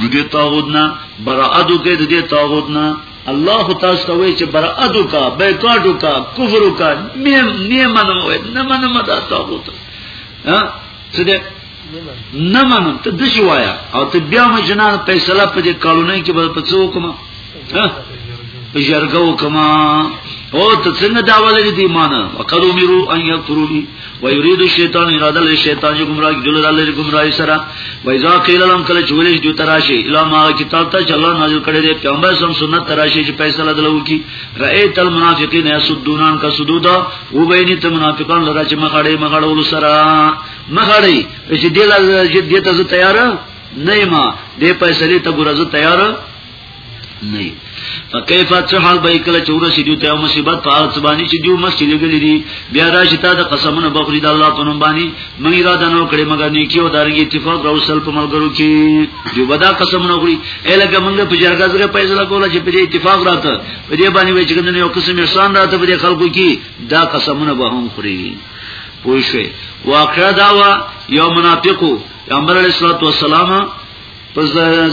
د دې طاغوت نه برائت وکړي د دې طاغوت نه الله تاسو ته وایي چې برائت وکا بیکاټ وکا کفر وکا نیم نیم نه وای نه منه مدا طاغوت ها څه دې نه منه ته د شوایا او ته بیا مې جنان فیصله په دې کالونی کې په څو کومه په جرګو کما او ته څنګه دا ولې دې ایمان وقد امروا ان يكفروا ويريد الشيطان اراده له شیطان چې گمراه کړي دلته له گمراهي سره وایذا قيل لهم کله چې ولې دوی تراشي الا ما کتاب ته چې الله نازل کړی دی پیغمبر سم سنت تراشي چې فیصله دلو کی رأيت المنافقين يسدون عن كسدودا او بیني ته منافقان لرا چې مخړې مخړول سره مخړې چې دې لا چې دې ته تیار نه ما دې فیصله ته ګورځه تیار نه فكيف تحال به کله چې ورسې دوی ته مصیبت په حالت باندې چې دوی مخکې لګلې دي بیا راشي تا د قسمونه بخوري د الله په نوم باندې مې اراده نو کړې مګر نیکی او دارنګ اتفاق راوصل په ملګرو کې دوی ودا قسمونه خوري الګه موږ په جرګه سره فیصله کوله چې په دې اتفاق راته په دې باندې وچ کنه یو قسم احسان راته په دې خلکو کې دا قسمونه به هم خوري پوه شئ واقعا دا یو منافقو پیغمبر علیه الصلاه والسلام په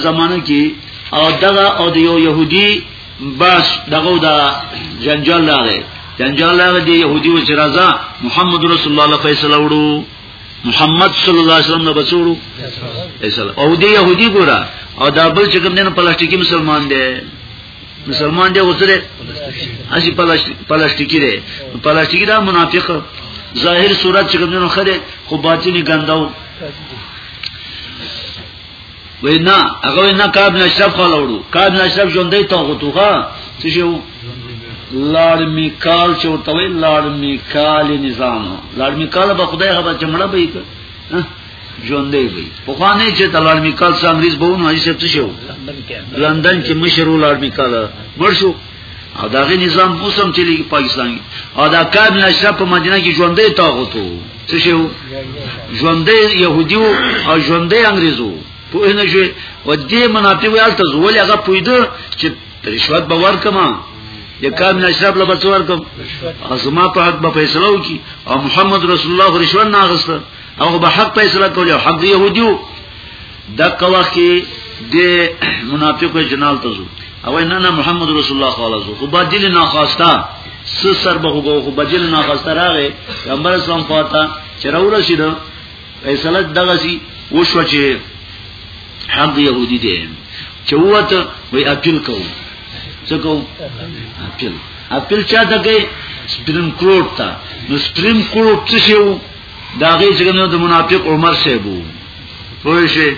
زمانه کې او دغه او د یو يهودي باس دغه دا جنجال راغی جنجال راغی د يهودي و چې راځه محمد رسول الله له فیصله وړو محمد صلی الله علیه وسلم نه بچوړو فیصله او د يهودي ګورا او دا بل چې کوم نه پلاستیکي مسلمان دی مسلمان دی وسره اسی پلاستیکی دی پلاستیکی دا منافق ظاهر صورت چې کومنو خره خو باطنی ګنداو وینا هغه وینا کاب نشرب خاله وړو کاب نشرب ژوندې توغه توغه څه شو لارډ میکال چې ورته وی لارډ میکال نظام لارډ میکال به خدای هغه چې مړه به یې ژوندې وي په خوانه چې د لارډ میکال سره انګریز به ونه هیڅ څه شو لندن کې مشر لارډ میکال مرشو او داغه نظام اوسم چې لګي پاکستان او دا کار نه شپ په مدینه کې ژوندې تاغوتو څه شو ژوندې يهوديو او ژوندې انګريزو په ان شي و دې مناطق ویالته زول هغه پویده چې رشوت به ورکما د کام نشرب له بچور کوم ازما په حق به فیصله وکي او محمد رسول الله رشوت نه غسته او به حق فیصله کولی او حق يهوديو د کوخي د منافقو جنال ته زو او نه نه محمد رسول الله صلی الله علیه وسلم خو بدیل نه خواستا سر سر به وګو خو بدیل نه خواستا راغې پیغمبر اسلام فاتا چې راول شي دا فیصله دغه سي وشو چې حق يهودي دي چې وته وي اپیل کوو څه کوو اپیل اپیل چا دغه سپریم کورټ ته نو سپریم کورټ څه شو دا غي څنګه د منافق عمر سیبو پوه شي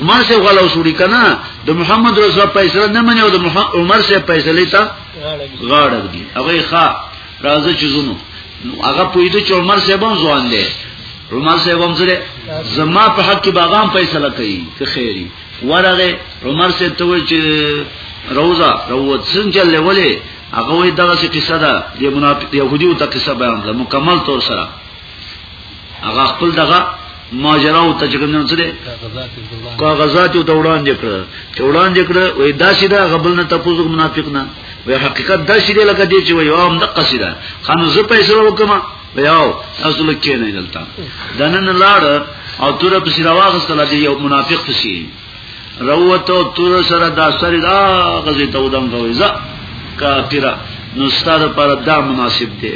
عمر سیب غلا وسوري کنه د محمد رسول پیسې نه مني او د عمر سیب پیسې لیتا غاړه دي هغه ښا راځي چې زونو هغه پویده چې عمر سیب هم ځوان دی عمر سیب هم زره زما په حق کې باغام فیصله کوي که خیری ورغه عمر سیب ته وایي چې روزه روت څنګه لولې هغه وایي دغه څه قصه ده د منافق يهودي او ته قصه بیان ده مکمل طور سره هغه خپل دغه ماجرا او تجربه څه دي کاغذات او دوران دې کړ چې وران دې کړ وې داسې دا غبل نه تاسو منافق نه وې حقیقت داسې دې لکه دې چې وې هم د قصیده خانو زه پیسې وکم ویاو تاسو لکه نه دلته دنن لاړ او تور په سیراواغ سره دې یو منافق شي روته تور سره دا سری دا غزي ته ودم کوي ز کافر نو ستاره پر دا مناسب دی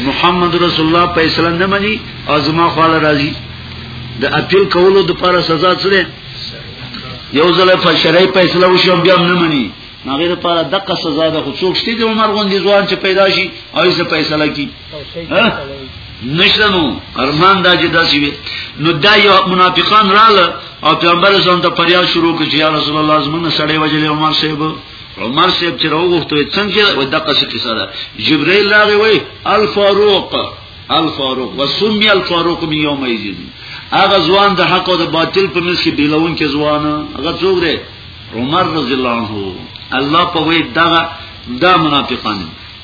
محمد رسول الله په اسلام نه مني ازما خال راضي د اپیل کولو د پر سزا سره یو ځله په شرعي فیصله وشو بیا نه مني هغه لپاره دغه سزا ده خو څوک شته د عمر غوندي ځوان چې پیدا شي او یې فیصله کی نشنو ارمان دا چې داسې وي نو دا یو منافقان رااله او پیغمبر اسلام ته پریا شروع کړي یا رسول الله زمونږ سړی وجلی عمر صاحب عمر صاحب چې راوغوښته څنګه و دغه څه کیسه ده جبرئیل راغی وای الفاروق الفاروق وسمی الفاروق من یوم ایذین هغه ځوان د حق او د باطل په منځ کې بیلون کې ځوان هغه څوک دی عمر رضی الله عنه الله په وی دغه دا منافقان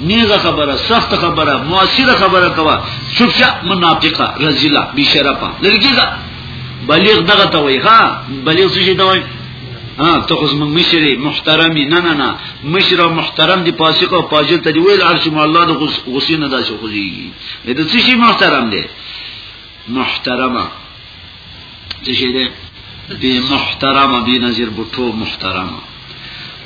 نیغه خبره سخت خبره موثره خبره کوا شفشا منافقه رزیلا بشرفه لرګیزه بلیغ دغه ته وای ها بلیغ څه شي ته وای ها ته خو زموږ مشري محترمي نه نه نه مشر او محترم دی پاسق او پاجل ته دی ویل عرش مو الله د غسین ادا شو خوږي دا څه شي محترم دی محترمه څه شي ده بی محترم بی نظیر بوټو محترم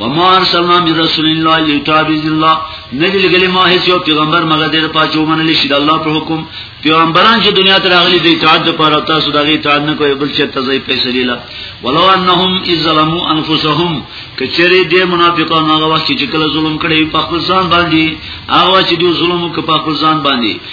وما ارسلنا من رسول الله یتاب الله نبی لګلی ما هیڅ یو پیغمبر مګر دې په چو منل شي د الله په حکم پیغمبران چې دنیا ته راغلي د اطاعت لپاره تاسو د اطاعت نه کوي بل چې تزای پیسې لیلا ولو انهم اذ ظلموا انفسهم کچری دې منافقان هغه وخت چې کله ظلم کړي په خپل ځان باندې هغه چې دوی ظلم وکړ په خپل ځان باندې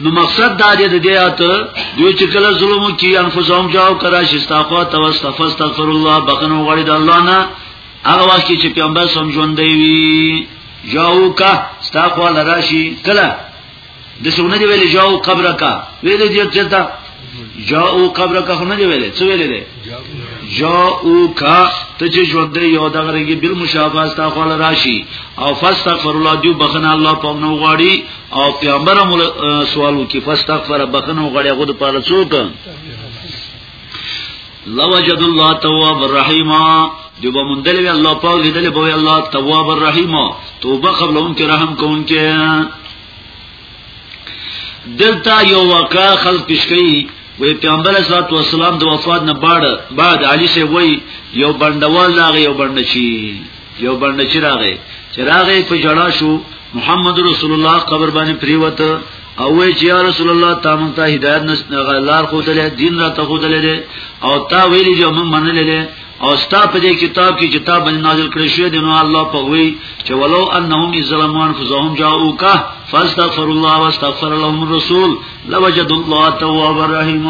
نو مقصد دا دی د دې آیات دوی چې کله ظلم کوي انفسهم جاو کرا شستاخوا توستغفر الله بخنه غړي د الله نه هغه وخت چې پیغمبر سم ژوند دی جاو کا استاخوا لراشي کله د څونه دی ویلې جاو قبر کا ویلې دې چې تا جاو قبر کا نه دی ویلې څه ویلې دی جاو کا ته چې ژوند دی یو دغه رنګي بل مشابه استاخوا لراشي او فاستغفر الله دی بخنه الله په نو غړي او پیغمبر هم سوال وکي فاستغفر بخنه غړي غو د پاره څوک لوجد الله تواب الرحیم جو به مندل وی الله پاک لیدل به الله تواب الرحیم توبه قبل اون کې رحم کون کې دلته یو واقع خلق پیش کړي وی پیغمبر صلی الله علیه وسلم د وفات نه بعد بعد علی شه وی یو بندوال لاغه یو بند شي یو باندې چې راغې چې راغې په جړا شو محمد رسول الله قبر باندې پریوت او وی چې یا رسول الله تاسو ته هدایت نشته لار خو دلې دین را ته خو دلې او تا ویلي چې موږ منلې او ستا په دې کتاب کې کتاب باندې نازل کړی شوی دی نو الله په وی چې ولو انهم ظلموا انفسهم جاءوك فاستغفر الله واستغفر لهم الرسول لوجد الله تواب رحیم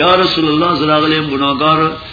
یا رسول الله زراغلیم گناہگار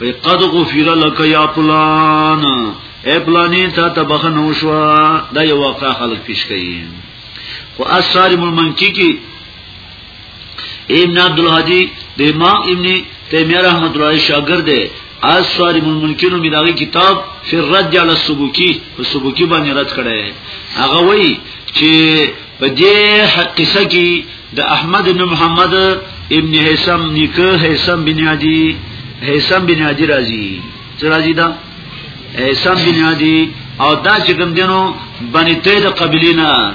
وی قد غفر لك يا فلان اے فلانی تا تبخنو شو دا یو واقع خلق پیش کئی خو اثار ملمنکی کی ابن عبدالحدی د امام ابن تیمیه رحمت الله شاگرد دی از سواری ملمنکینو می داغی کتاب فی رد علی السبوکی په سبوکی باندې رد کړی هغه وای چې په دې قصه کې د احمد بن محمد ابن حسام نیکه حسام بن عدی حسام بن عدی راضی څه راضی دا حسام بن عدی او دا چې کوم دینو بنی ته د قبیله نه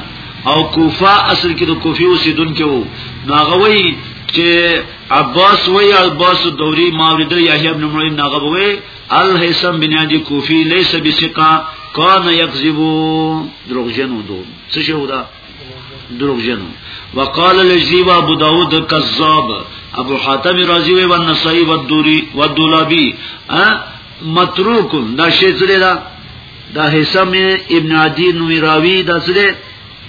او کوفه اصل کې د کوفي اوسیدونکو وو نو هغه وی چې عباس وی عباس دوری ماورد یحیی بن معین هغه وی الحسن بن عدی کوفی لیس بسقا کان یکذبو دروغجن ودو څه شو دا دروغ جن وقال لجیب ابو داود کذاب ابو حاتم رازی و نسائی و دوری و دولابی متروکم دا شی زری دا دا حسام ابن عدی نوی راوی دا زری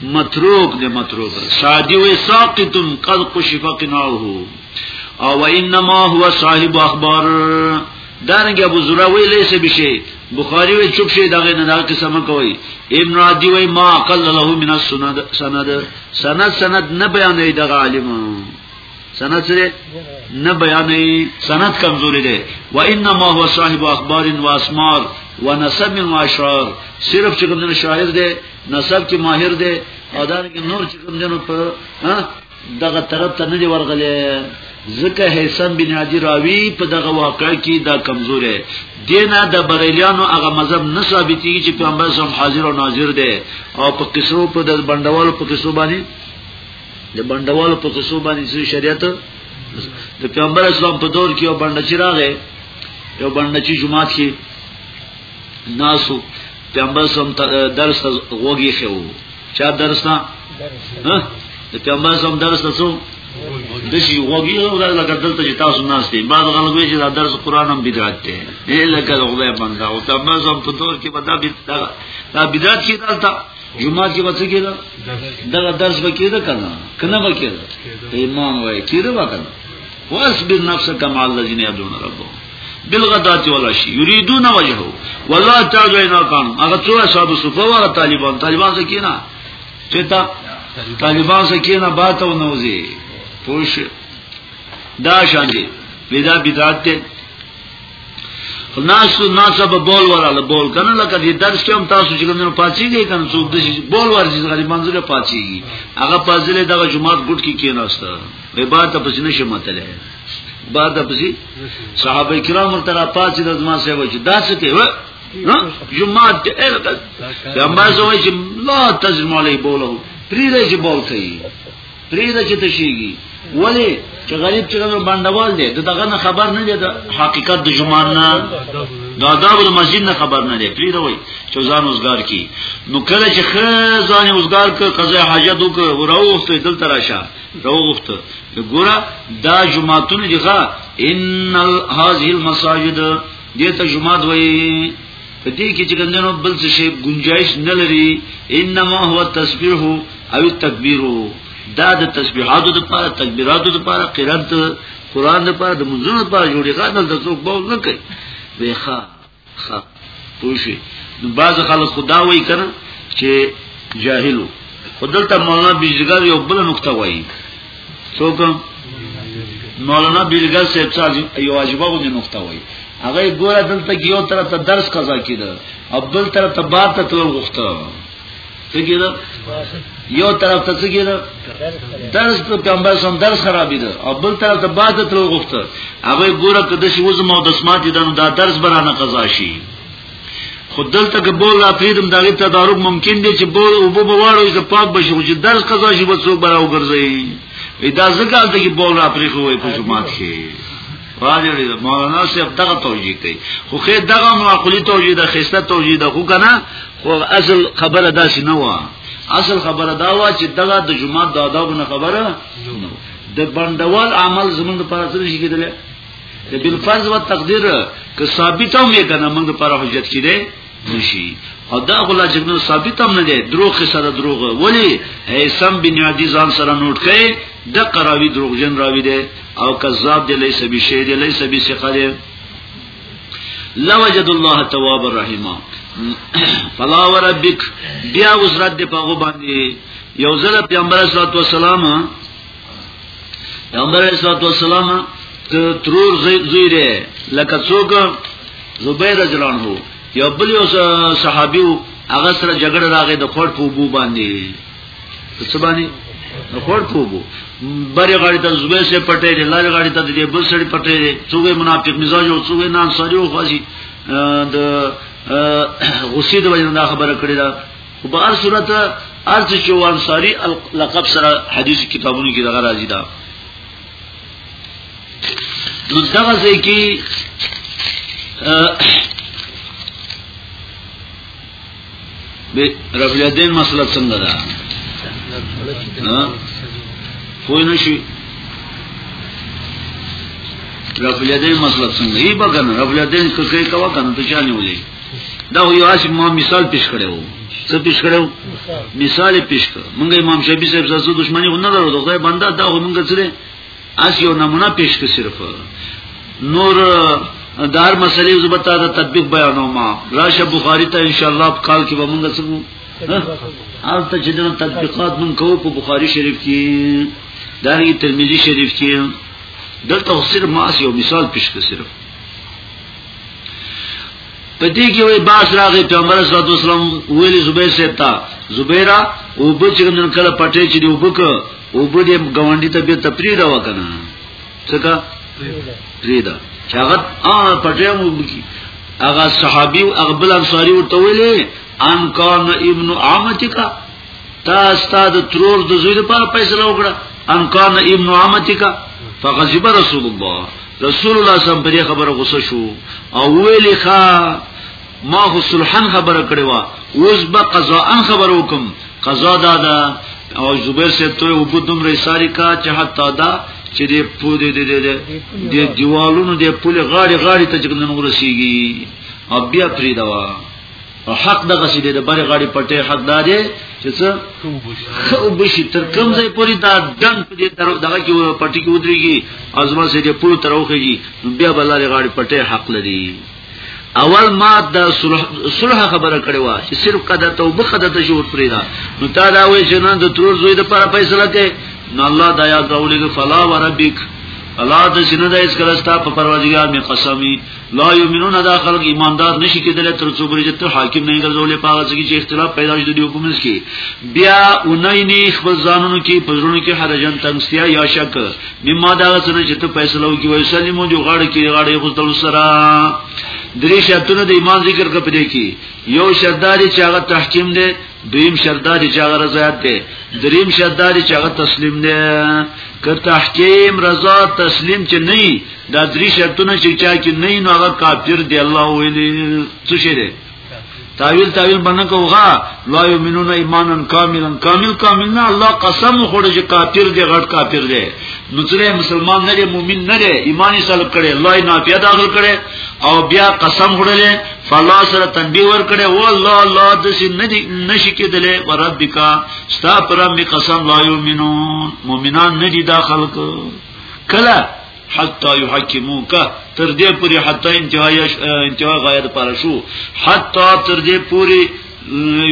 متروک دی متروک سادی و ساقتم قد قشف قناوه او انما هو صاحب اخبار دارنګ ابو زرا وی لیسه بشی بخاری وی چوک شي دغه نه دغه قسم کوي ابن عدی وی ما اقل له من السند سند سند سند نه بیانې دغه عالم سند سره نه بیانې سند کمزوري دی و انما هو صاحب اخبار و اسمار و نسب و اشعار صرف چې کوم شاعر دی نسب کې ماهر دی او دا نور چې کوم جنو په دغه طرف ته نه دی ورغلی ځکه حسن بن عدی راوی په دغه واقع کې دا کمزوره دینه د بریلیانو هغه مذهب نه ثابتېږي چې پیغمبر سم حاضر او ناظر دی او په قصرو په د بندوال په قصو باندې د بندوال په قصو باندې شریعت د پیغمبر اسلام په دور کې یو بندچی راغی یو بندچی جمعات کې ناسو پیغمبر سم درس ته غوږی خو چا درس ته ها د پیغمبر سم درس ته څو د شي غوږی او لکه دلته چې تاسو ناس دي بعد غلبه چې دا درس قران هم بدعت دی نه لکه خدای بندا او پیغمبر سم په دور کې بدا بدعت دا بدعت کې دلته جمعه کې وڅ کېده دا درس وکړه کنه کنه وکړه امام وای کېده وکړه واصبر نفسك مع الذين يدعون ربهم بالغدات والعشي يريدون وجهه والله تعالی نه کان هغه څو اصحاب صفه وغه طالبان طالبان څه کینا چې تا طالبان څه کینا بات او نوځي پوش دا شان دي پیدا بدعت ته ناس ناس به بول وراله بول کنه لکه دې درس کې هم تاسو چې کوم پاتې دي کنه څوک د بول ورځي غریب منځله پاتې هغه پازله دغه جمعه ګټ کې کیناسته به بار ته پسینه شمتله بعد پسې صحابه کرام ورته را پاتې د ځما سره وای چې دا څه کوي جمعه ته الګل جمعه سوې چې لا تزم علی بوله پریده چې بول کوي پریده چې تشيږي ولی چې غریب چې کوم بندوال دی دغه نه خبر نه دی د حقیقت د جمعه نه دا آداب د مسجد نه خبر نه دی پری دوی چې ځان اوسګار کی نو کله چې خزانه اوسګار ک قضا حاجت وک وروسته دلته راشه روغت ګورا دا جمعتون دیغه ان هذه المساجد دته جمعه دوی په دې کې چې ګندنو بل څه شی گنجائش نه لري انما هو تسبیح او تکبیر دا د تسبیحاتو لپاره تکبیراتو لپاره قرات قران لپاره د منځونو لپاره جوړیږي دا د څوک بول نه کوي ویخه ها پوښي نو باز خلک خدا وای کنه چې جاهلو خدلته مولانا بیلګر یو بل نقطه وای څوک مولانا بیلګر صاحب څاج یو واجبه غوډه نقطه وای هغه ګوره دلته یو طرف ته درس قضا کیده او بل طرف ته بار ته تول غوښته سګی دا یو طرف ته سګی دا درس په پیغمبر سم درس خراب دي او بل طرف ته بعد تر غوښته هغه ګوره کده شی وزم او دسمات دي دا درس برانه قضا شي خود دلته که بول را پریدم داغی تدارک ممکن دی چې بول او بو بوارو ایسا پاک بشی خوچی درس قضا شی بس سوک براو گرزئی ایدا زکال تا که بول را پریخو وی پشو مات خی راجع دی مولانا صاحب دغه توجیه کوي خو خې دغه معقولی توجیه ده خسته توجیه ده خو کنه خو اصل خبره دا شي نه و اصل خبره دا و چې دغه د جمعه د آداب نه خبره د بندوال عمل زمونږ په اصل شي کېدل د بل فرض و تقدیر که ثابت هم یې کنه موږ پر حجت کې دی نشي او دا غلا چې نو ثابت هم نه دی دروغ کې سره دروغ ولی هیثم بن عدی ځان سره نوٹ کړي د قراوی دروغجن راوی دی او کذاب دی لیسه بشی دی لیسه بشی قدر لوجد الله تواب الرحیم فلا وربک بیا وزرت دی پاغو باندې یو ځل پیغمبر صلی الله علیه وسلم پیغمبر صلی الله علیه وسلم ترور زیره لکه څوک زبیر رجلان هو یو بل یو صحابیو هغه سره جګړه راغې د خور په بو باندې څه باندې خور کوبو بری غاړي ته زوی سه پټې دي لاري غاړي ته دې بل سړي پټې دي څوګه منافق مزاج او څوګه نه انصاري او خاصي د غصې د وجه نه خبره کړې ده خو په هر صورت ارز چې وانصاري لقب سره حدیث کتابونو کې دغه راځي دا نو دغه ځای کې به رفع الیدین مسله څنګه ده ها خو نه شي رفع الیدین مسله څنګه یی بګن رفع الیدین څه کوي کوا کنه ته چا نیولې دا یو اسی ما مثال پیش کړو څه پیش کړو مثال پیش کړ مونږ امام شفیع صاحب سره دښمنی نه درلوده خدای بنده دا مونږ سره اس یو نمونه پیش کړ صرف نور دار مسلې زبتا دا تطبیق بیانوم راشه بخاری ته ان شاء الله په کال کې به مونږ سمو هلته چې دغه تطبیقات مونږ کوو په بخاری شریف کې دغه ترمذی شریف کې دلته صرف ما یو مثال پیش کړ صرف په دې کې وای باس راغی پیغمبر صلی الله علیه وسلم ویلی زبیر سیتا زبیرا او بچګندن کله پټې چې دی وبک او په دې ګاونډي ته به تفرید وکنه څنګه پریدا چاغت ا پټه مو کی هغه صحابي او هغه بل انصاري ورته ویلې ان کان ابن عامتک تا استاد ترور د زوی لپاره پیسې راوګړه ان کان ابن عامتک فغضب رسول الله رسول الله صلی الله علیه وسلم خبره غوسه شو او ویلې ښا ما خو صلحن خبره کړې و اوس به قضاءن خبر وکم قضا دا ده او زبیر سے تو او بدوم رساری کا چې حتی دا چې دې پودې دې دې دې دیوالونو دې پولې غاړي غاړي ته څنګه نور رسیږي او بیا پری دا او حق دغه سې دې بری غاړي پټه حق دا دې چې څه خو بشي تر کوم ځای پوری دا دن په دې درو دغه کې پټي کې ودرېږي ازما سې دې پولو تر اوخېږي بیا بلاره غاړي پټه حق لري اول ما د صلح صلح خبره کړې و چې صرف قد توبه قد تشور پرې دا نو تا دا وې چې نن د ترور زوی د پر فیصله کې نو الله دا یاد راولېږي فلا وربک الله د سینه د اس کلستا په پروردګار می قسمی لا یمنون دا خلق ایماندار نشي کېدل تر څو برج ته حاکم نه ګرځولې پاغه څخه چې اختلاف پیدا شي د یو کومس کې بیا اونۍ نه خپل ځانونو کې پزړونو کې حرجن تنگسیا یا شک مما دا سره چې ته فیصله وکي وای سلیمو جو غاړه کې غاړه غوستل سره درې شرطونه د ایمان ذکر کړ پدې کې یو شردار چې هغه تحکیم دی دویم شردار چې هغه رضایت دی دریم شردار چې هغه تسلیم دی که تحکیم رضا تسلیم چې نه دا درې شرطونه چې چا کې نه نو هغه کافر دی الله ویلي څه شي دی تاویل تاویل باندې کوغه لا یمنون ایمانن کاملا کامل کامل نه الله قسم خوړي چې کافر دی غټ کافر دی نو چې مسلمان نه دی مؤمن نه دی ایمان یې سلب کړي الله یې نافیه داخل کړي او بیا قسم خوړلې فالله سره تنبیه ور کړي او الله الله د سې نه دی نشي کېدلې وربک ستا پر می قسم لا یمنون مؤمنان نه دي داخل کله حتا یحکموک تر دې پوری حتا انتها انتها غایت پر شو حتا تر دې پوری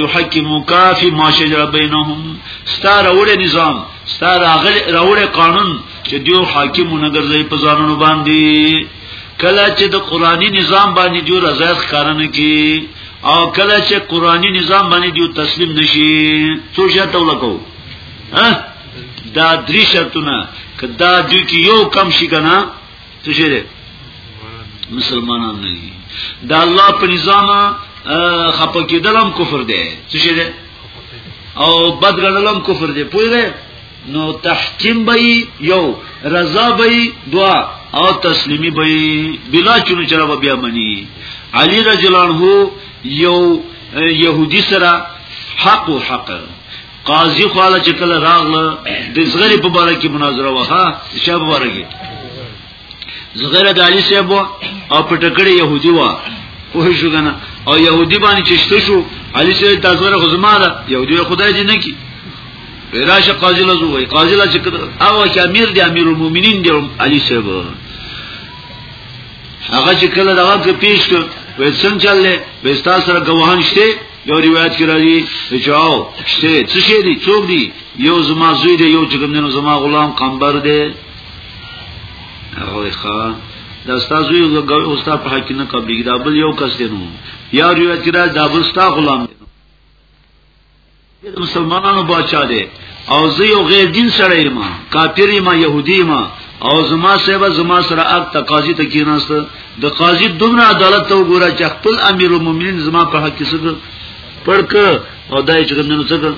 یحکموک فی ما شجر بینهم ستار وړ نظام ستار اغل راوړ قانون چې دیو حاکمونه ګرځي په ځانونو باندې کله چې د قرآنی نظام باندې جو رضا ښکارنه کی او کله چې قرآنی نظام باندې جو تسلیم نشي څو شته ولکو ها دا درې شرطونه کدا دوی کې یو کم شي کنه څه شي مسلمانان نه دي دا الله په نظام خپه کېدلم کفر دی څه شي او بدګړلم کفر دی پوهه نو تحکیم به یو رضا به دعا او تسلیمی به بلا چونو چر به بیا منی علی رجلان هو یو یهودی سره حق و حق قاضي خواله چې کله راغله د زغری په باره کې مناظره وها شاب ورګي زغره د علي صاحب او پټکړې يهودي وا وای شو کنه او يهودي باندې چشته شو علي صاحب تاسو له خزما ده يهودي خدای دې نه کی راشه قاضي له زوی قاضي له چې هغه چې امیر دی امیر المؤمنین دی علي صاحب هغه چې کله دا وخت پیش کړ وې څنګه چللې وې تاسو سره غواهان شته یو روایت کې راځي چې چاو شته څه شي دي څوک دي یو زما زوی دی یو چې کومنه زما غلام قنبر دی هغه ښا دا استاد یو استاد په حق نه قبلې دا بل یو کس دی نو یا روایت کې راځي دا بل استاد غلام دی مسلمانانو بچا دی او زه یو غیر دین سره یم کافر یم يهودي یم او زما سیبا زما سره اګ تقاضی ته کیناست د قاضي دومره عدالت ته وګوره چې خپل امیر المؤمنین زما په حق کې څه پړک او دای چې کوم نو څه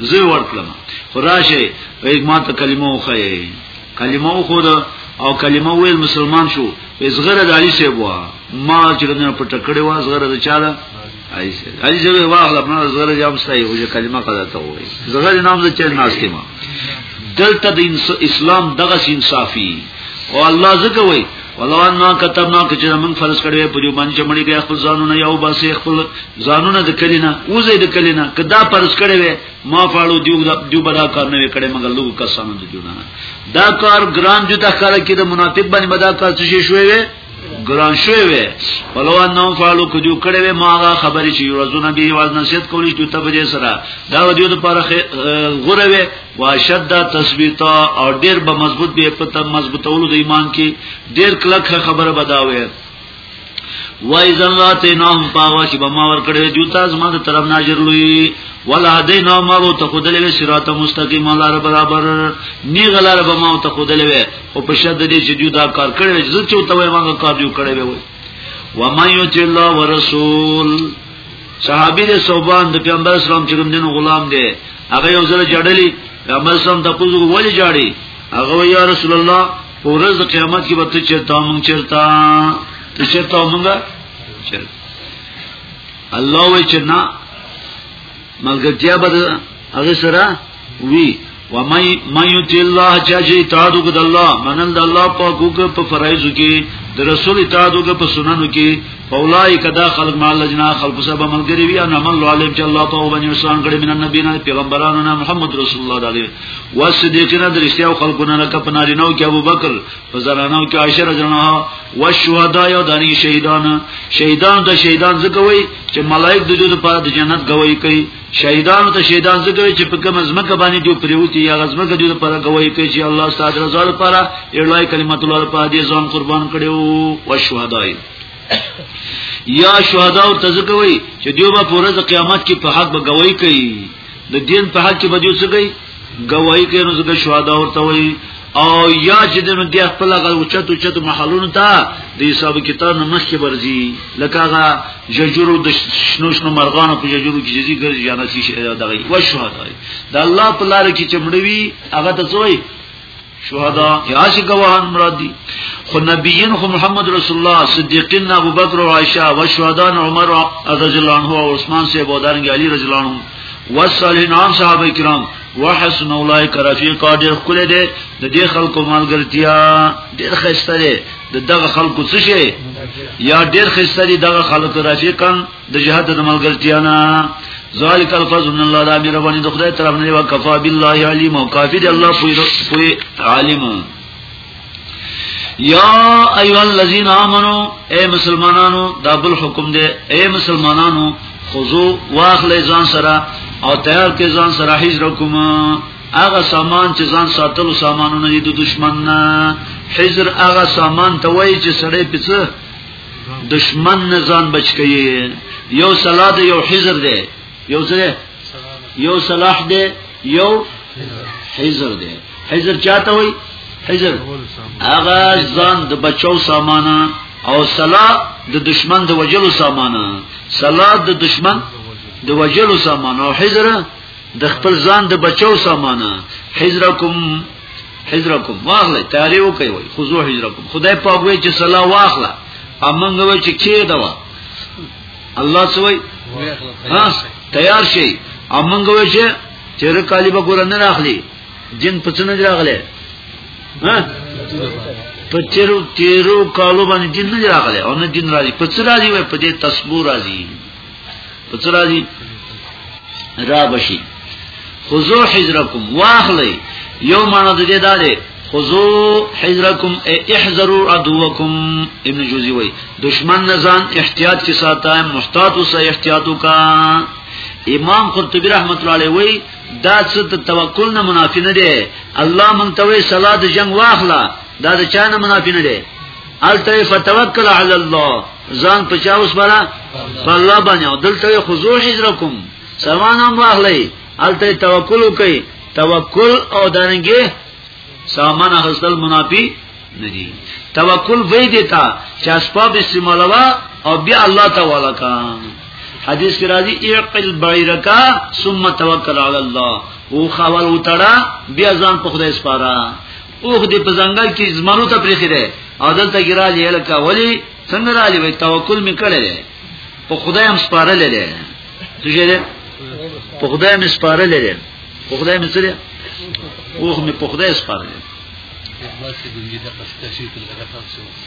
زه ورکلم خراشه وای ما ته کلمه وخی کلمه خو دا او کلمه ویل مسلمان شو زغره د علی سی بوا ما چې کوم په ټکړې وا زغره د چاله اي زه واخل خپل زغره جام ساي او کلمه قضا ته وي زغره نام زه چل ناس کې ما دلته د اسلام دغه انصافي او الله زکه وي ولو ان ما كتبنا چې موږ فرض کړی په دې باندې چې مړي کې خپل ځانونه یو باسي خپل ځانونه د کلینا اوزې د کلینا کدا فرض کړی وي ما فالو دیو دیو بدا کار نه وکړي مګر لوګ کسانو د جوړانه دا کار ګران جو ته کار کې د منافق باندې بدا کار څه شوی وي ګران شوی وي ولو انهم فعلوا کدو کړي وي ماغه خبرې چې ورځونه به واز نصیحت کولی چې ته بجې سره دا دیو د پاره غره وي واشد تثبیتا او ډیر به مضبوط به پته مضبوطولو د ایمان کې ډیر کلک خبره بداوي وای زلات نام پاوا چې بما ور کړې جو تاسو ما ته طرف ناجر لوی ولا دینا مرو ته خدلې صراط مستقیم الله رب برابر نی غلار بما ته خدلې او په شد دې چې دوی دا کار کړی چې زه چوته وای ماګه کار یو کړی وای و ما یوتی الله ورسول صحابي دې صوبان د پیغمبر اسلام چې کوم دین غلام دی هغه یو ځل جړلی پیغمبر اسلام د کوزو ولې جاړي هغه یا رسول الله ورځ قیامت کې به ته چیرته مونږ چیرته ته چیرته مونږه چیرته الله وی چې نه ملګرتیا به هغه سره وی و مې مې یوت الله چې تاسو کو د الله منند الله په کوګ په فرایض کې د رسول تاسو کو په سنن کې اولای کدا خلق مال لجنا خلق سبا ملګری وی ان عمل علم چې الله په باندې انسان کړي من نبی نه پیغمبرانو نه محمد رسول الله علیه و صدیقنا د رښتیا او خلقونه نه کپ ناری نو کې ابو بکر فزرانو کې عائشه رضی الله او شهدا یو دانی شهیدان شهیدان د شهیدان زکوي چې ملائک د دوی لپاره د جنت گواہی کوي شهیدانو ته شهیدان ذکر چې په کوم ځمکه باندې دوی پریوتی یا ځمکه دوی لپاره گواہی کوي چې الله ستاسو رضا لپاره اړای کلمت الله لپاره دې ځان قربان کړو او شهدای یا شهدا او تزکوي چې دوی به پورز قیامت کې په حق به گواہی کوي د دین په حق کې به دوی څه کوي گواہی کوي نو ځکه شهدا ورته وي او یا چې دنو دی خپل غل اوچت اوچت محلونو ته د حساب کتاب نه مخکې ورځي لکه هغه ججورو د شنو شنو مرغانو په ججورو کې جزي ګرځي یا نسی دغه و شهدا د الله په لار کې چمړوي هغه ته څوی شهدا یا چې گواهان مراد دي خو نبیین خو محمد رسول الله صدیقین ابو بکر او عائشه او شهدان عمر رضی الله عنه او عثمان سے بودارنګ علی رضی الله عنه والصالحین عام صحابه کرام وحسن اولئک رفیقا ډیر خله دي د دې خلکو ملګرتیا ډیر خسته دي د دغه خلکو څه شي یا ډیر خسته دي دغه خلکو رفیقان د جهاد د ملګرتیا نه ذالک الفضل من الله دا مې ربانی د خدای طرف نه یو کفا بالله علیم او کافی دی الله پوی عالم یا ایها الذین آمنو اے مسلمانانو دا بل حکم دی اے مسلمانانو خذو واخلې ځان سره او تیار کې ځان سره هجرکم هغه سامان چې ځان ساتلو سامانونه دي د دشمن نه حجر هغه سامان ته وایي چې سړی پڅه دشمن نه ځان بچ کړي یو صلاح دی یو حذر دی یو څه یو صلاح دی یو حذر دی حذر چاته وای حذر هغه ځان د بچو سامانه او صلاح د دشمن د وجلو سامانه صلاح د دشمن د وجلو سامانه او حذر د خپل ځان د بچو سامانه حذرکم حجرکم واغله تیاری وکي وای خذو حجرکم خدای په وای چې صلا واخله امنګ وای چې کې دوا الله سوی ها تیار شي امنګ وای چې چیر کالی به ګور نه راخلی جن پڅنه راغله ها په چیرو چیرو کالو باندې جن نه راغله او نه جن راځي پڅ راځي وای په دې تسبو راځي په څه راځي را بشي خذو حذرکم واخلی یو معنا د دې دا دی خذو حذرکم احذروا عدوکم ابن جوزی وای دشمن نزان احتیاط کې ساته محتاط اوسه احتیاط وکا امام قرطبی رحمت الله علیه وای دا څه د توکل نه منافی نه دی الله مونږ ته وای صلات جنگ واخلا دا د چا نه منافی نه دی الته فتوکل علی الله ځان په چا وسپاره په الله باندې او دلته خضوع حجرکم سامان هم واخلئ الته توکل وکئ توکل او دانګي سامان حاصل منافی ندی توکل وی دیتا چې اسباب استعمالوا او بیا الله تعالی کا حدیث کی راضی اعقل بعیرکا ثم توکل علی الله او خاول وتړه بیا ځان په خدای سپاره اوخ دې په ځنګل کې زمرو ته پریخي دی او دلته ګرا لې لکه ولی څنګه را لې وي توکل مې کړل په خدای هم سپارل لې څه شه دې په خدای مې سپارل لې په خدای مې سره اوخ مې په خدای سپارل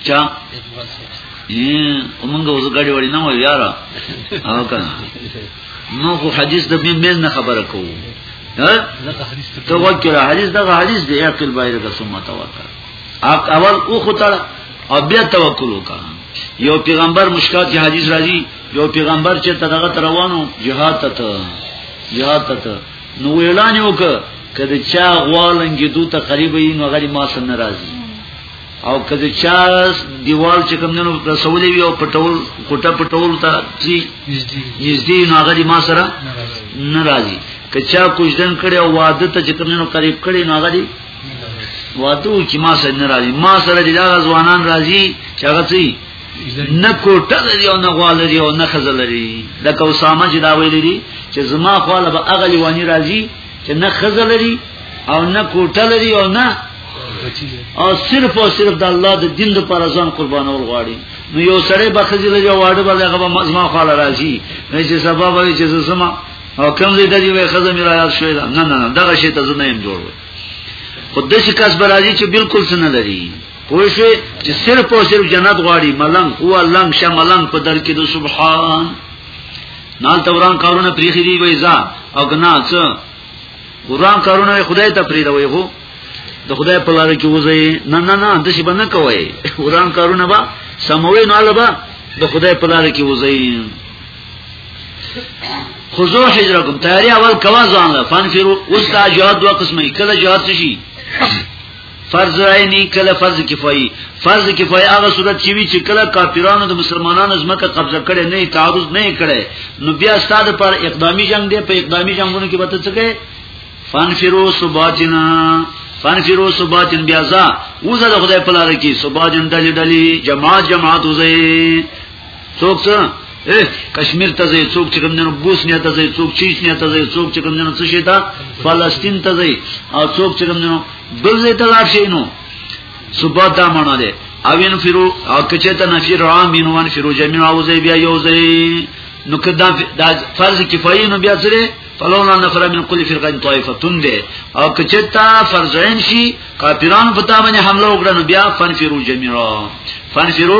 چا یې ومنګه وزګړی وړي نه و یارا او کنه ما خو حدیث د بین مین نه خبره کوو ها ته وکړه حدیث دغه حدیث دی عقل بایر کا ثم توکل اول او خطر او بیا توکل وکړه یو پیغمبر مشکات کی حدیث راځي یو پیغمبر چې تدغه روانو جهاد ته جهاد ته نو اعلان وکړه کله چا غوالنګ دوی ته قریب یې نو غری ما سره ناراضي او کله چا دیوال چې کوم نن په سولې وی او پټول کوټه پټول ته چې نږدې نو هغه ما سره ناراضي کچا کوجدن کړي او واده ته چې کوم نن قریب کړي نو هغه واتو چې ما سره نه راځي ما سره د هغه ځوانان راځي چې هغه څه نه کوټه لري او نه غوال لري او نه خزل لري دا کوسامه چې دا ویل دي چې زما خواله به اغلی وانی راځي چې نه خزه لري او نه کوټه لري او نه او صرف او صرف د الله د دین لپاره ځان قربانول غواړي نو یو سړی به خزه لري او واړه به هغه به مزما خاله راځي نه چې سبب وي چې زما او کوم دې دی وي خزه مې راځي شوی نه نه نه دغه شی ته زه نه يم جوړ وي خو د شي کس برازي چې بالکل څه نه لري پوه شو چې صرف او صرف جنت غواړي ملنګ هو لنګ شملنګ په در کې د سبحان نال توران کارونه پریخي دی وایزا او کنا څه وران کارونه خدای ته پریدا وای هو د خدای په لار کې وځي نه نه نه د شي باندې کوي وران کارونه با سموي نه لبا د خدای په لار کې وځي خذو حجرکم تیاری اول کوا ځان له فنفرو اوس دا جهاد دوه قسمه کله جهاد شي فرض عینی کله فرض کفایي فرض کفایي هغه صورت چې وی چې کله کافرانو د مسلمانانو ځمکه قبضه کړي نه تعرض نه کړي نو بیا ستاده پر اقدامي جنگ دی په اقدامي جنگونو کې وته څه کوي فانفرو سباتنا فانفرو سباتن بیا ځا وزه د خدای په لار کې سباتن دلی دلی جماعت جماعت وزه څوک څه اے کشمیر ته ځي څوک چې کوم نه بوسنیا ته ځي څوک چیچنیا ته ځي څوک چې کوم نه څه شي ته فلسطین ته ځي او څوک چې کوم نه بل ځای ته لاړ شي نو صبح دا معنی ده او ان فرو او کچه ته نفیر را مینوان فرو جميع او زي بیا یو زي نو کدا دا فرض کفایه نو بیا سره فلولا نفر من كل فرقه طائفه ده او کچه ته فرض عین شي کافرانو پتا باندې حمله وکړه نو بیا فنفرو جميعا فنفرو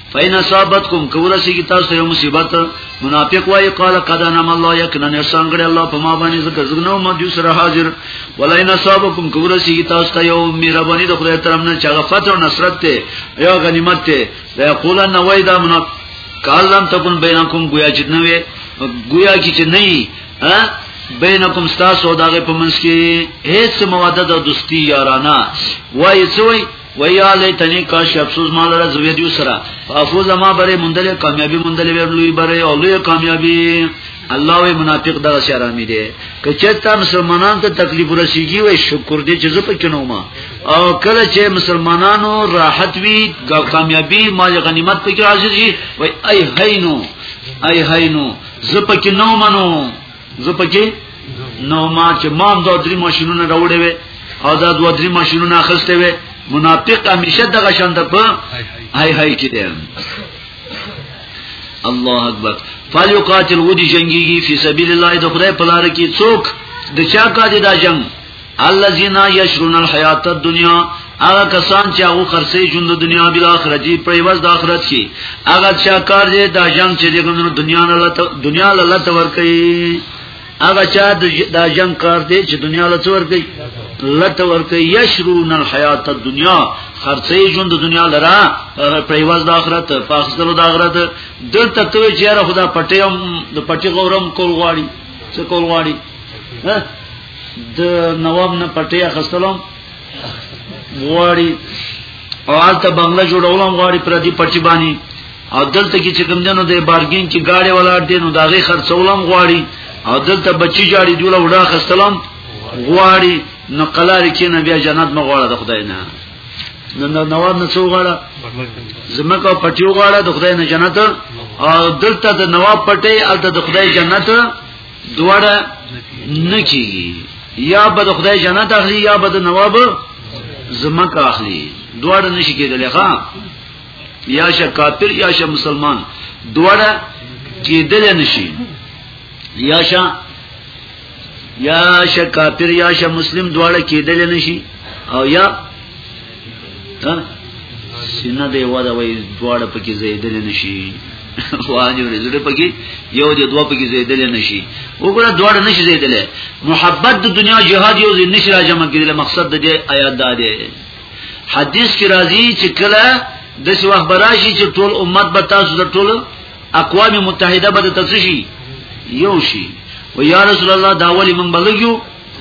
فین اصابتکم کولا سی کی تاسو یو مصیبت منافق وای قال قد انم الله یقینا احسان کړی الله په ما باندې زکه زګنو ما جو سره حاضر ولا ان اصابکم کولا سی کی تاسو ته یو مهربانی د خدای ترم نه چاغه فتح او نصرت ته یا غنیمت ته دا یقولن وای دا منافق کالم تکون بینکم گویا چې نه وي گویا کی چې نه ها بینکم تاسو دغه په منځ کې هیڅ مواده د دوستی یارانه وای څوی ویا لیتنی کاش افسوس مال را زوی دیو سرا فافوز ما بره مندل کامیابی مندل وی لوی بره او لوی کامیابی الله وی منافق دغه شرامی دی که چتا مسلمانان ته تکلیف رسیږي وای شکر دې چې زه پکې نو ما او کله چې مسلمانانو راحت وی کامیابی مال غنیمت پکې حاصل شي وای ای هینو ای هینو زه پکې نو منو زه پکې نو ما چې ما هم دا درې ماشینونه راوړې وې او دا دوه درې ماشینونه اخستې وې منافق همیشه دغه شان ده په هاي هاي کې ده الله اکبر فلیقاتل ودی جنگیږي فی سبیل الله د خدای په لار کې څوک د چا کاج دا جنگ الذين يشرون الحياه الدنيا هغه کسان چې هغه خرڅي ژوند د دنیا بل آخرت دی په عوض د آخرت شي هغه چا کار دی دا جام چې دغه دنیا نه لته دنیا له لته ور کوي هغه چا دا جام کار دی چې دنیا له څور کوي لته ور کوي یشرون الحیات الدنیا خرڅي ژوند د دنیا لرا په عوض د آخرت په اخستلو د آخرت دلته ته چې یاره خدا پټي د پټي غورم کول غواړي څه کول غواړي د نواب نه پټي اخستلم غواړي او آلته بنگله جوړولم غواړي پر دې پټي باندې او دلته کې چې کوم دنو د بارګین کې گاډي ولاړ دي نو داغه خرڅولم غواړي او دلته بچی جاړي دی له وډا خستلم غواړي نو قلار کې نه بیا جنت مغواړه د خدای نه نو نواب نه څو غواړه زمکه پټي غواړه د خدای نه جنت او دلته د نواب پټي الته د خدای جنت دوړه نکیږي یا به د خدای جنت اخلي یا به د نواب زمکه اخلي دوړه نشي کېدلی ښا یا شه کافر یا شه مسلمان دوړه کېدل نشي یا شه یا شه کافر یا شه مسلم دوړه کېدل نشي او یا ها سینه دی ودا وای دواړه پکې زیدل نشي واجب لري زړه پکې یو دی دوه پکې زیدل نشي وګوره دواړه نشي زیدل محبت د دنیا جهاد یو ځین نشي راجمع کېدل مقصد د دې آیات دا دی حدیث کې راځي چې کله د څه وخت براشي چې ټول امت به تاسو د ټول اقوام متحده به تاسو شي یو شي و یا رسول الله دا ولی من بلګیو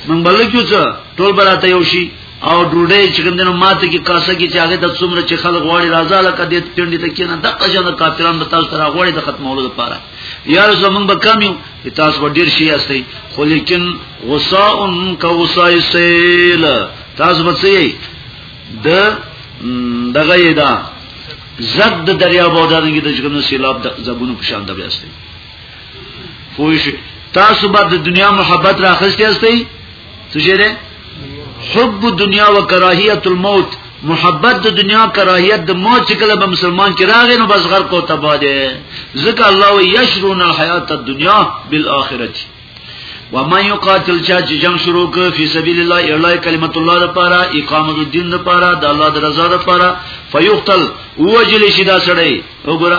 من بلکې څه ټول براته یو شي او ډوډۍ چې کوم دنو ماته کې کاسه کې چې هغه د څومره چې خلک غواړي راځه لکه دې پنډي ته کې نه د قجن کافران به تاسو سره غواړي د ختمولو لپاره یا رسول موږ به کم یو تاسو به ډیر شي استي خو لیکن غصاء کا غصاء سیل تاسو به سي د دغه یدا زد دریا بودانګي د څنګه سیلاب د زګونو په شان د بیا استي پوښ تاسو به د دنیا محبت راخستی استئ څه شي ده حب دنیا و کراهیت الموت محبت د دنیا کراهیت د موت چې کله به مسلمان کې راغی نو بس غرق او تباہ دی ځکه الله و یشرون الحیات الدنیا بالآخرت و من یقاتل چا چې جنگ شروع ک فی سبیل الله اعلی کلمت الله لپاره اقامت الدین لپاره د الله د رضا لپاره فیقتل وجل شي دا سړی وګوره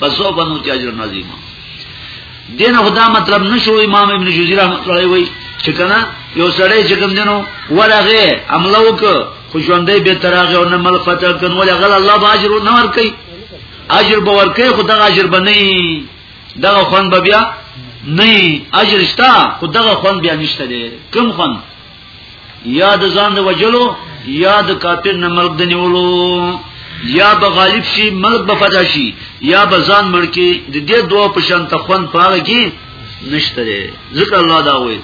فسو بنو تاجر نظیم دین خدا مطلب نشو امام ابن جوزی رحمت الله وی چې کنه یو سړی چې کوم دینو ولغه عمل وک خو ژوندې به تراغه او نه مل فتح کن ولغه غل الله باجر نه ور کوي اجر به ور کوي خدا اجر بنئ دا خوان بیا نه اجر شتا خو دا خوان بیا نشته دی کوم خوان یا د ځان د وجلو یا د کافر نه مرګ د نیولو یا به غالب شي مرګ به فدا شي یا به ځان مړ کی د دې دوه په شان ته خوند پاره کی نشته ذکر الله دا وایي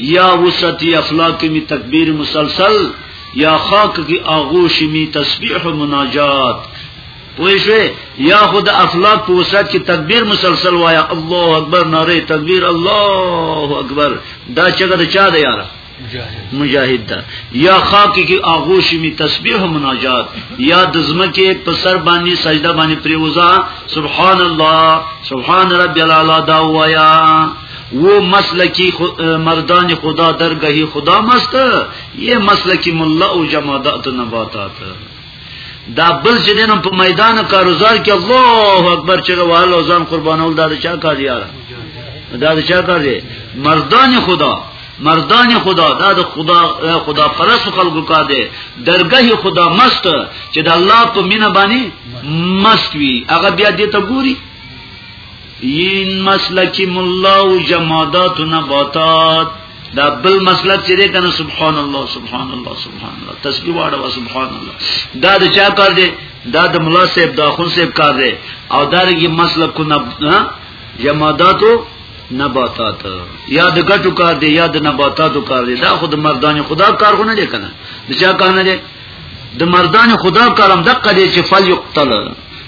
یا وسطی اخلاق می تکبیر مسلسل یا خاک کی آغوش می تسبیح و مناجات وای شوې یا خود افلاک په وسات کې تکبیر مسلسل وایا الله اکبر ناره تکبیر الله اکبر دا چګه د چا دی یاره مجاهد دا یا خاک کی آغوش می تسبیح و مناجات یا دزمکی په سر باندې سجده باندې پریوزا سبحان الله سبحان ربی الاعلی دا وایا वो مسلکی مردان خدا درگہی خدا مست یہ مسلکی ملا و جمادات نباتات دا بل چې دینم په میدان کاروزار کې الله اکبر چې وهل او ځان قربانول دا چا کار دی یاره دا چا کار دی مردان خدا مردان خدا دا د خدا خدا پرس خلقو کا دی درگاه خدا مست چې د الله په مینه باندې مست وي هغه بیا دې ته ګوري یین مسلکی ملا او جمادات نباتات دا بل مسلک چې دی کنه سبحان الله سبحان الله سبحان الله تسبیح واړه سبحان الله دا د چا کار دی دا د ملا صاحب دا خون صاحب کار دی او دا رګي مسلک کو نه جماداتو نباتات یا د ګټو کار دی یا د نباتاتو کار دی دا خود مردان خدا کار خو نه دی کنه د چا کار نه دی د مردان خدا کارم دقه دی چې فل یقتل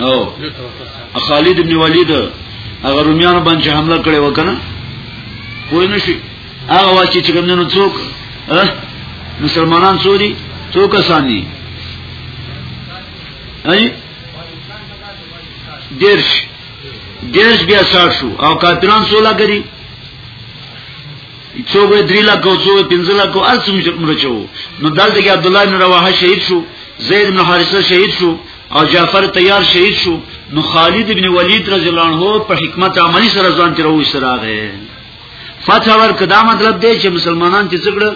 او خالد ابن ولید هغه رومیان باندې حمله کړې وکنه وای نشي هغه واچ چې کوم نن څوک مسلمانان څو دي څو کسان دي ای دیرش دیرش بیا ساټ شو او کافران څو لا کړی څوک یې درې لک او څوک پنځه لک او ارڅ مرچو نو دلته کې عبد الله بن رواحه شهید شو زید بن حارثه شهید شو او جعفر تیار شهید شو نو خالد ابن ولید رضی الله عنه په حکمت عملی سره ځان تر وې سره راغی فتح ور کدا مطلب دی چې مسلمانان چې څګړه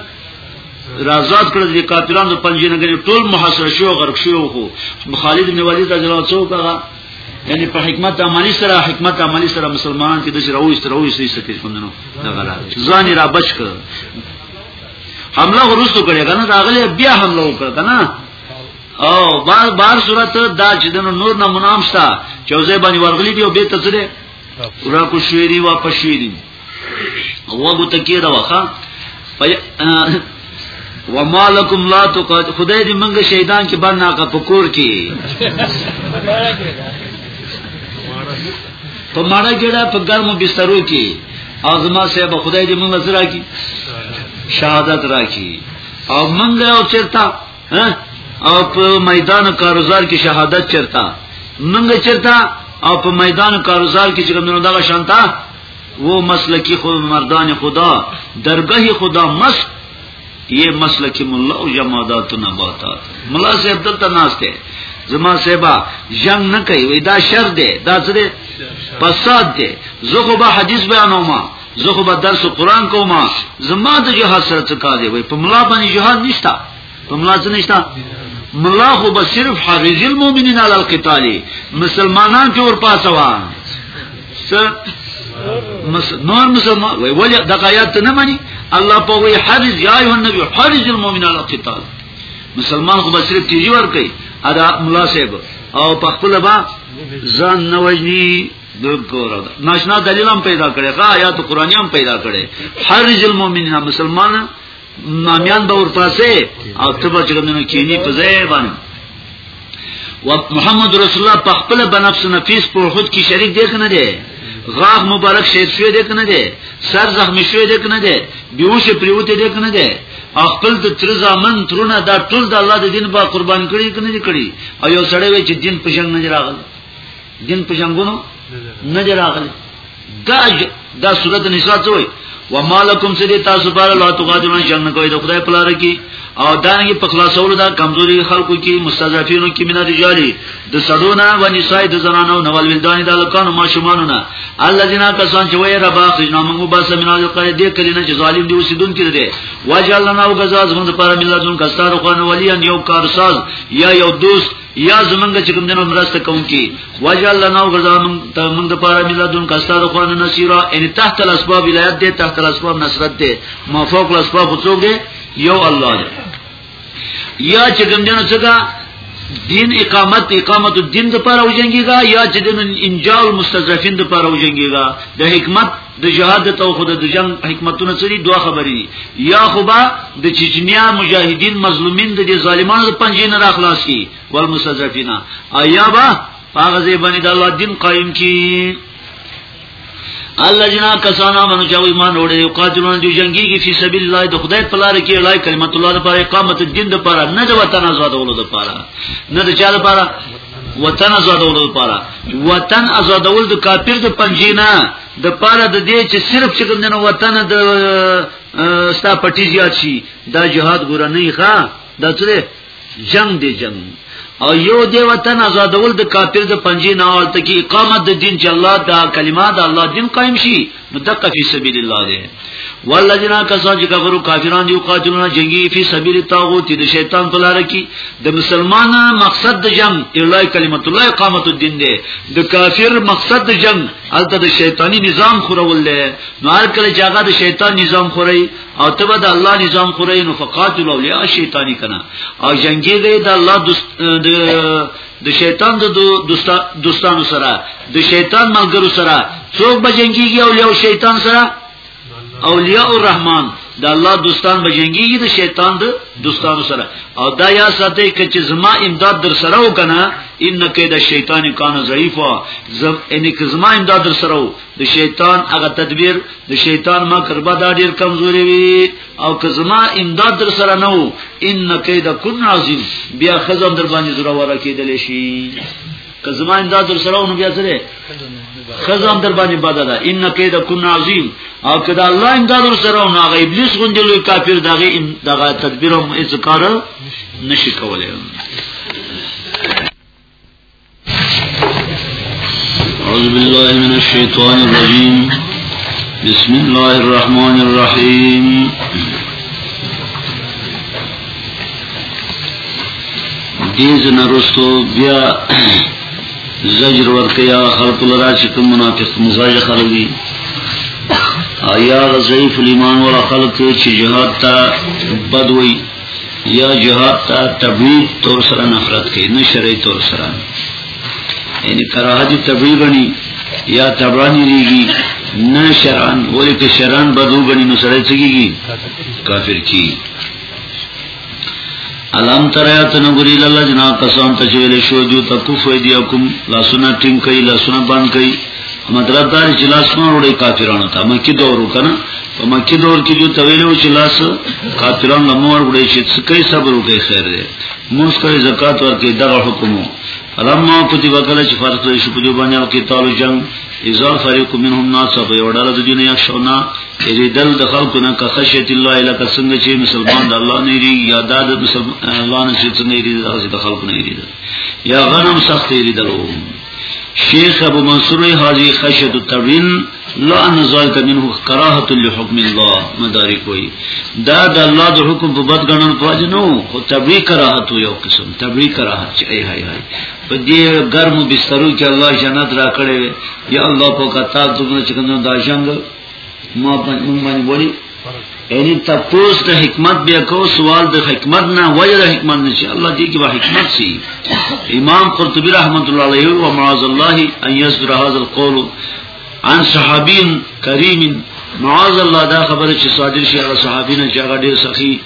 رازاد کړل دي کافرانو پنځینه غني ټول محاصره شو غرق شو خو خالد بن ولید رضی الله عنه څوک هغه یعنی په حکمت عملی سره حکمت عملی سره مسلمانان کې د شروع استروي سي سکه خوندنو دا غلا ځان را بچ کړ حمله ورسو کړي کنه دا غلې بیا حمله وکړه کنه او بار بار صورت دا چې د نور نه منام شته چوزه باندې ورغلي دی او به تسره را کو شویری واپس شویری وګو تکیه دا وخا وما لكم لا تقات خدای دې منګه شیطان کې باندې ناقه پکور کې په ماړه ګډه په ګرمو بسترو کې ازما صاحب خدای دې موږ زرا کی شهادت راکی او موږ او چرتا او په میدان کاروزار کې شهادت چرتا موږ چرتا او په میدان کاروزار کې چې موږ دغه شانتا وہ مسلکی خود مردان خدا درگاہ خدا مست یہ مسلکی ملا او جمادات نباتات ملا صاحب دلته ناس ته زما صاحبا جنگ نه کوي وای دا شر دی دا څه دی فساد دی زه خو به حدیث بیانوم زه خو به درس قران کوم زما د جهاد سره څه کار دی وای په ملا باندې جهاد نشتا په ملا څه نشته ملا خو به صرف حافظ المؤمنین علی القتال مسلمانان ته ور پاسوا نور مسلمان وی ولی دغه آیات نه مانی الله په وی حافظ یا ایه النبی حافظ المؤمنین علی القتال مسلمان خو به صرف تیجی ور کوي ادا ملا صاحب او په خپل با ځان نه وجنی دګورا ناشنا دلیل هم پیدا کړي غا آیات قرآنی هم پیدا کړي حرج المؤمنین مسلمان نامیان به ورپاسې او ته به چرمنو کینی په ځای باندې و محمد رسول الله په خپل بنفس نفیس په خود کې شریک دی کنه دی غاغ مبارک شهید شوی دی کنه دی سر زخمی شوی دی کنه دی بیوش پریوته دی کنه دی خپل د تر زامن ترونه دا ټول د الله د دین په قربان کړی کنه دی کړی او یو سړی وی چې دین په شنګ نه راغلی دین په جنگونو نه دی راغلی دا دا سورته نساء څه وایي ومالکم سدی تاسو پر الله تقاتلون جنگ کوي د خدای په لار کې او دانګي په خلاصولو دا کمزوري خلکو کې مستضعفینو کې مینه رجالي د سړونه و نسای د زنانو نو ول ولدان د لکانو ماشومانو نه الذين کسان چې وای رب اخرجنا موږ به سمنا د قره دې کړي نه چې ظالم دی وسیدون کړي دي واجعلنا او غزاز موږ لپاره ملتون کستار خو نو ولي یو کارساز یا یو دوست یا زمونږ چې کوم دنو مرسته کوم کی وجل لنا غزان ته موږ د پاره ملادون کستار خوان نصیرا ان تحت الاسباب ولایت ده تحت الاسباب نصرت ده ما فوق الاسباب څوک ده یو الله ده یا چې کوم دنو څخه دین اقامت اقامت الدین د پاره وجنګیږي یا چې د انجال مستضعفین د پاره وجنګیږي د حکمت د جهاد ته خو د جنگ حکمتونه سری دوه خبرې دي یا خو با د چچنیا مجاهدین مظلومین د ظالمانو د پنځه نه راخلاص کی والمستضعفین ایا با هغه ځای باندې د الله دین قائم کی الله جنا کسانا منو چې ایمان وروړي یو قاتلون دی جنگيږي فی سبیل الله د خدای په لار کې لای کلمت الله لپاره اقامت الدین لپاره نه د وطن آزادولو لپاره نه د چا لپاره وطن آزادولو لپاره وطن آزادول د کافر د پنجې نه د پاره د دې چې صرف چې کوم نه وطن د ستا پټی زیات شي دا جهاد ګور نه ښه دا څه جنگ دی جنگ او یو دی وطن آزادول د کافر د پنجې نه حالت کې اقامت د دین چې الله دا کلمات الله دین قائم شي مدقه فی سبیل الله دی والذین کسان چې کفرو کافران دی قاتلون جنگی فی سبیل الطاغوت د شیطان په لار کې د مسلمانه مقصد د جنگ الای کلمت الله اقامت الدین دی د کافر مقصد د جنگ البته د شیطانی نظام خورول دی نو هر کله چې هغه د شیطان نظام خوري او تبه د الله نظام خوري نو فقاتل اولیاء شیطانی کنا او جنگی دی د الله د د شیطان د دوستانو سره د شیطان ملګرو سره څوک بجنګيږي او یو شیطان سره اولیاء الرحمن د الله دوستان بجنګيږي د شیطان د دوستانو سره او دا یا ساته کې چې زما امداد در سره وکنه ان کې د شیطان کان ضعیفا زم ان کې زما امداد در سره د شیطان هغه تدبیر د شیطان ما کربا دا ډیر کمزوري وي او که زما امداد در سره نه وو ان کید کن عظیم بیا خزم در باندې زړه وره کېدل شي که زما امداد در سره ونه بیا سره خزم در باندې بد ده ان کید کن عظیم او که دا الله امداد در سره ونه هغه ابلیس غوندې لوی کافر دغه دغه تدبیرم اذکار نشي کولای أعوذ بالله من الشيطان الرجيم بسم الله الرحمن الرحيم دیز نرستو بیا زجر ورکیا خلق لرا چکم منافق مزاج خلقی آیا غزیف الیمان ورا خلق چی جهاد تا بدوی یا جهاد تا تبلیغ طور سره نفرت کوي نه شرعي طور سره یعنی کراهت تبلیغ غني یا تبرانی دیږي نه شرعن ولی که شرعن بدو غني نو سره څګيږي کافر کی الم ترایات نګری لاله جنا کسان ته ویل شو جو تکف ایدیکم لا سنا ټیم کوي لا سنا باندې کوي مطلب دا چې لاس نه وړي کافرانو ته مکه دورو کنه په مکه دور کې جو تویلو چې لاس کافرانو له مور وړي چې څکې صبر وکړي خیر دی موږ کوي زکات ورکړي دغه حکم فلما كتب کله چې فرض کړی شو په دې باندې او کې تال جنگ اذا فريق منهم ناس په یو ډول د دنیا شونا چې دل د خلکو نه که خشیت الله الا که څنګه چې مسلمان د الله نه لري یا د مسلمان الله نه څنګه لري د خلکو نه لري یا غنم سخت لري دلو شیخ ابو منصور حاجی خشیت التوین لا ان ذلك منه کراهه لحكم الله مدارک وی دا د الله د حکم په بد غنن پوج نو خو تبری کراهت یو قسم تبری کراهت چې ای هاي هاي په دې ګرم بسترو کې الله جنت را کړې یا الله په کتا ته چې کنه دا څنګه ما په مونږ باندې وړي یعنی تپوس د حکمت بیا کو سوال د حکمت نه وجه د حکمت نه چې الله دې کې به حکمت سي امام قرطبي رحمت الله علیه او معاذ الله ان يصدر هذا القول عن صحابي کریم معاذ الله دا خبره چې صادر شي هغه صحابي نه چې هغه ډیر سخی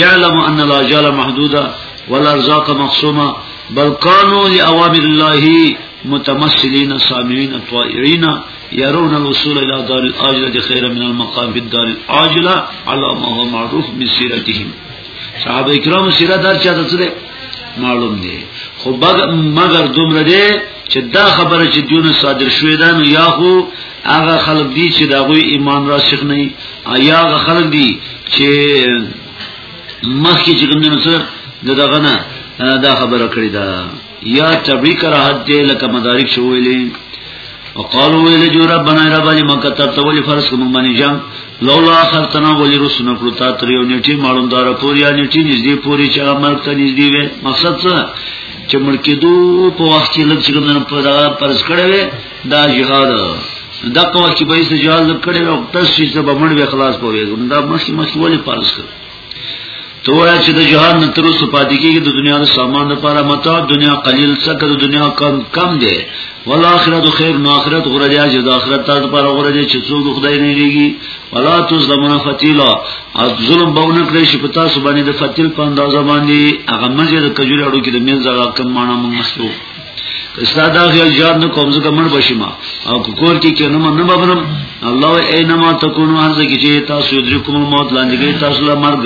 يعلم ان الاجال محدوده والارزاق مقسومه بل كانوا لاوامر الله متمثلين سامعين طائعين يرون الوصول الى دار العاجله خير من المقام في الدار العاجله على ما هو معروف من سيرتهم صحابه کرام سیرت هر چا ته څه معلوم دي خو مگر دومره دي چې دا خبره چې دیونه صادر شوې ده نو یا خو هغه خلک دي چې دا غوي ایمان راسخ نه وي یا هغه خلک دي چې مخکې چې کوم نه څه دغه نه دا خبره کړې ده یا تبری کراحت دی لکه مدارک شو ویلی وقالو ویلی جو ربنا رب علی ما کتبت ولی فرض کوم باندې جام لولا خرتنا ولی رسول نکړو تا تر یو نیټه معلوم دار پوری یا نیټه نږدې پوری چې عمل ته نږدې وي مقصد څه چې ملکی دو په وخت کې لږ څه کوم په دا فرض کړی وي دا جهاد دا په وخت کې به یې جهاد کړی او تاسو چې به مړ به خلاص پوي دا مخکې مخکې ولی فرض کړو تو وای چې د جهان نه تر اوسه پاتې کېږي د دنیا د سامان لپاره متاع دنیا قلیل څه د دنیا کم کم دی ول اخرت خیر نو اخرت غره دی چې د اخرت تاسو لپاره غره دی چې څوک خدای نه لګي ولا تظلمون فتیلا از ظلم باونه کړی شي په تاسو باندې د فتیل په اندازه باندې هغه مزه د کجوري اړو کې د مینځه کم معنی مونږ مسلو استا دا خیال یاد نه کوم زکه مړ بشم او کور کې کې نه منم ببرم الله اينما تکونو هر ځکه چې تاسو یدریکم الموت لاندې کې تاسو لا مرګ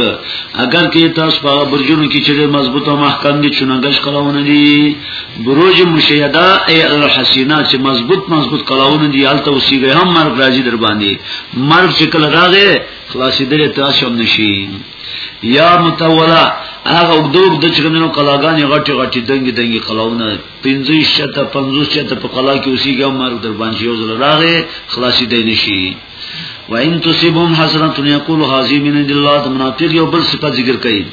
اگر کې تاسو په برجونو کې چې مضبوط او محکم دي چونګش کلاونه دي بروج مشیدا ای الحسینا چې مضبوط مضبوط کلاونه دي حالت اوسېږي هم مرګ راځي در باندې مرګ چې کله راغی خلاصې دې تاسو هم نشي یا متولا هغه دوب د چرمنو کلاګانې غټي غټي دنګي دنګي کلاونه 15 شته 50 شته په کلا کې اوسېږي مر در باندې یو ځل راغې خلاصي دی نشي وان تصيبهم حسنه يقول هذه من عند الله د منافق یو بل صفه ذکر کړي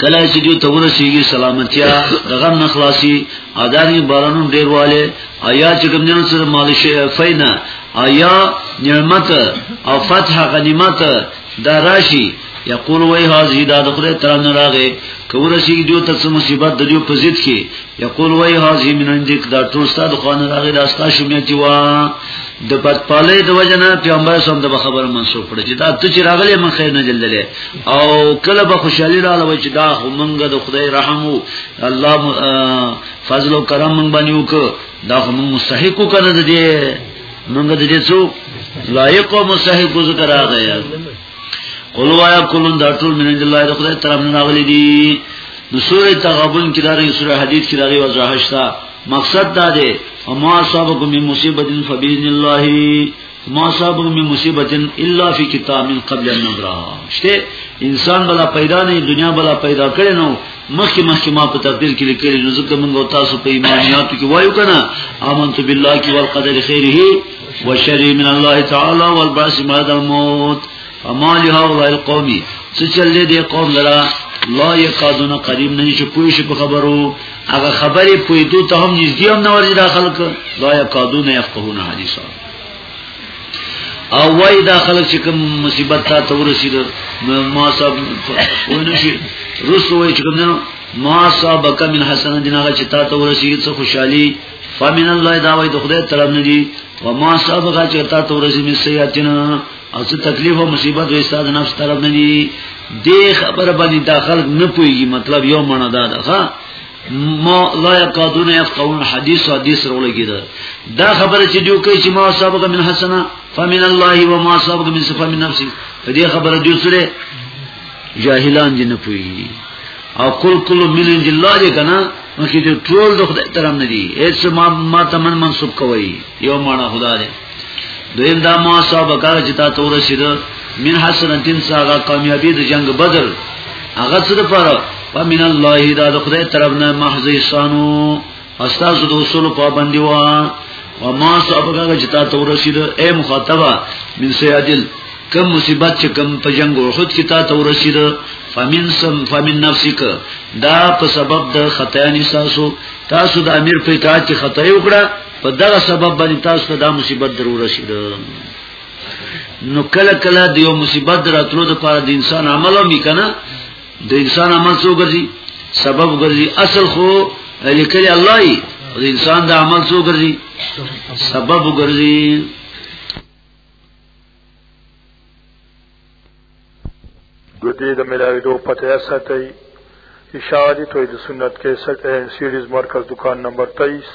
کله چې دوی ته ورسیږي سلامتیا دغه نخلاصي اداري بارانو ډیرواله آیا چې کوم جن سره مالشه فینا آیا نعمت او فتح غنیمت دا راشي یقول وای هاذی دا د خدای تعالی نه راغې کور شي دیو ته څه مصیبت د دیو په ضد کې یقول وای هاذی من عندك دا ټول ستاسو خو نه راغې دا ستاسو مې چې وا د بدپالې د وجنه پیغمبر سم د خبره منسوخ کړي چې دا ته چې راغلې من خیر نه جللې او کله به خوشحالي رااله چې دا همنګ د خدای رحم او الله فضل او کرم من باندې وک دا هم مستحق کړه دې مونږ د دې څو لایق او مستحق ذکر راغی قل وایا کلون دا ټول من الله د خدای طرف نه راغلي دي نو سورې تغابن کې دغه سورې حدیث کې دغه وضاحت شته مقصد دا دی او ما اصابکم من مصیبت فباذن الله ما اصابکم من مصیبت الا فی کتاب من قبل ان نبراها شته انسان بلا پیدا نه دنیا بلا پیدا کړي نو مخکې مخکې ما په تفسیر کې لیکلي نو ځکه موږ او تاسو په ایمانیاتو کې وایو کنه امنت بالله کې والقدر خیره وشره من الله تعالی والبعث بعد الموت فما لهؤلاء القوم څه چل دې قوم لرا لا یکادون قریب نه چې پوه شي په خبرو هغه خبرې پوهېدو ته هم نږدې هم نه ورځي داخل ک لا یکادون یفقهون حدیثا او وای دا خلک چې کوم مصیبت تا ته ورسید ما صاحب ونشي رسو وای چې کوم نه ما صاحب کم من حسنه دینه چې تا ته ورسید څه خوشحالي فمن الله دا وای د خدای طرف نه دي و ما صاحب غا چې تا ته ورسید می سیاتنا او څه تکلیف او مصیبت وې ستاسو نفس طرف نه دي دې خبر باندې داخل نه پويږي مطلب یو معنی دا ده ما لا یقادون یفقهون حدیث او حدیث رو لګیدا دا خبره چې دیو کوي چې ما سابق من حسنا فمن الله و ما سابق من صفه من نفسي په دې خبره دیو سره جاهلان دي نه پوي او کل کل من عند الله دې کنه نو چې ټول د خدای ترام نه دي هیڅ ما ما تمن منسوب کوي یو معنا خدای دویم دا ما صاحب کاغه چې تا ته ورسید من حسنتین ساغه کامیابی د جنگ بدر هغه څه لپاره ومن الله دا د خدای طرف نه محض احسانو استاد د اصول پابندی و او ما صاحب کاغه چې تا ته ورسید اے مخاطبه من سیادل کم مصیبت چې کم په جنگ احد کې تا ته ورسید فمن سم فمن نفسک دا په سبب د خطا نساسو تاسو د امیر په اطاعت خطا یو کړه په دغه سبب باندې تاسو ته دا مصیبت درو رسید نو کله کله د یو مصیبت دراتلو د پاره د انسان عمل هم کنه د انسان عمل څو ګرځي سبب ګرځي اصل خو لیکلی الله ای د انسان د عمل څو ګرځي سبب ګرځي دو دې د ملاوي دو پته ساتي اشاعتی توحید سنت 61 اینڈ سیریز مرکز دکان نمبر 23